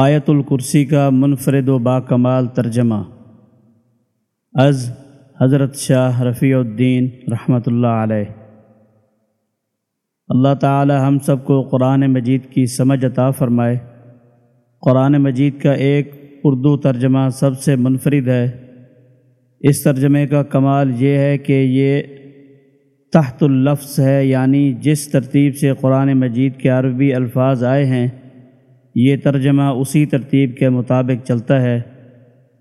آیت الکرسی کا منفرد و با کمال ترجمہ۔ از حضرت شاہ رفیع الدین رحمۃ اللہ علیہ۔ اللہ تعالی ہم سب کو قرآن مجید کی سمجھ عطا فرمائے۔ قرآن مجید کا ایک اردو ترجمہ سب سے منفرد ہے۔ اس ترجمے کا کمال یہ ہے کہ یہ تحت اللفظ ہے یعنی جس ترتیب سے قرآن مجید کے عربی الفاظ آئے ہیں یہ ترجمہ اسی ترتیب کے مطابق چلتا ہے۔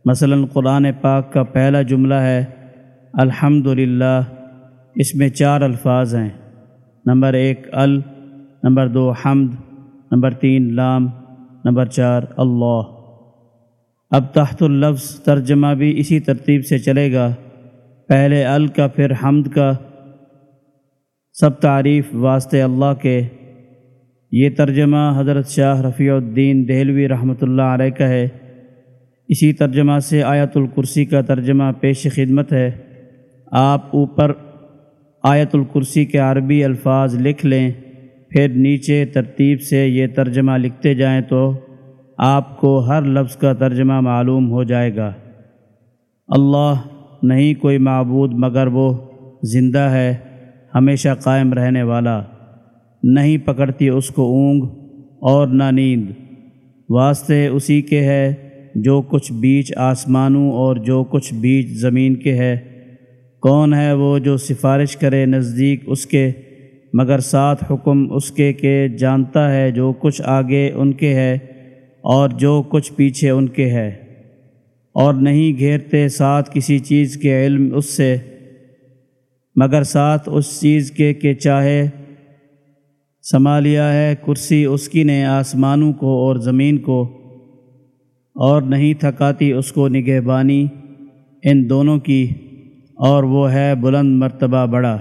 مثلا قرآن پاک کا پہلا جملہ ہے الحمد اس میں چار الفاظ ہیں۔ نمبر ایک، ال، نمبر دو، حمد، نمبر تین، لام، نمبر چار، اللہ۔ اب تحت اللفظ ترجمہ بھی اسی ترتیب سے چلے گا۔ پہلے ال کا، پھر حمد کا۔ سب تعریف واسطے اللہ کے۔ یہ ترجمہ حضرت شاہ رفیع الدین دہلوی رحمۃ اللہ علیہ کا ہے۔ اسی ترجمہ سے آیت الکرسی کا ترجمہ پیش خدمت ہے۔ آپ اوپر آیت الکرسی کے عربی الفاظ لکھ لیں، پھر نیچے ترتیب سے یہ ترجمہ لکھتے جائیں تو آپ کو ہر لفظ کا ترجمہ معلوم ہو جائے گا۔ اللہ نہیں کوئی معبود مگر وہ زندہ ہے، ہمیشہ قائم رہنے والا۔ نہیں پکڑتی اس کو اونگ اور نہ نیند۔ واسطے اسی کے ہے جو کچھ بیچ آسمانوں اور جو کچھ بیچ زمین کے ہے۔ کون ہے وہ جو سفارش کرے نزدیک اس کے، مگر ساتھ حکم اس کے کہ جانتا ہے جو کچھ آگے ان کے ہے اور جو کچھ پیچھے ان کے ہے۔ اور نہیں گھیرتے ساتھ کسی چیز کے علم اس سے، مگر ساتھ اس چیز کے کہ چاہے سنبھالیا ہے۔ کرسی اس کی نے آسمانوں کو اور زمین کو، اور نہیں تھکاتی اس کو نگہبانی۔ ان دونوں کی، اور وہ ہے بلند مرتبہ بڑا۔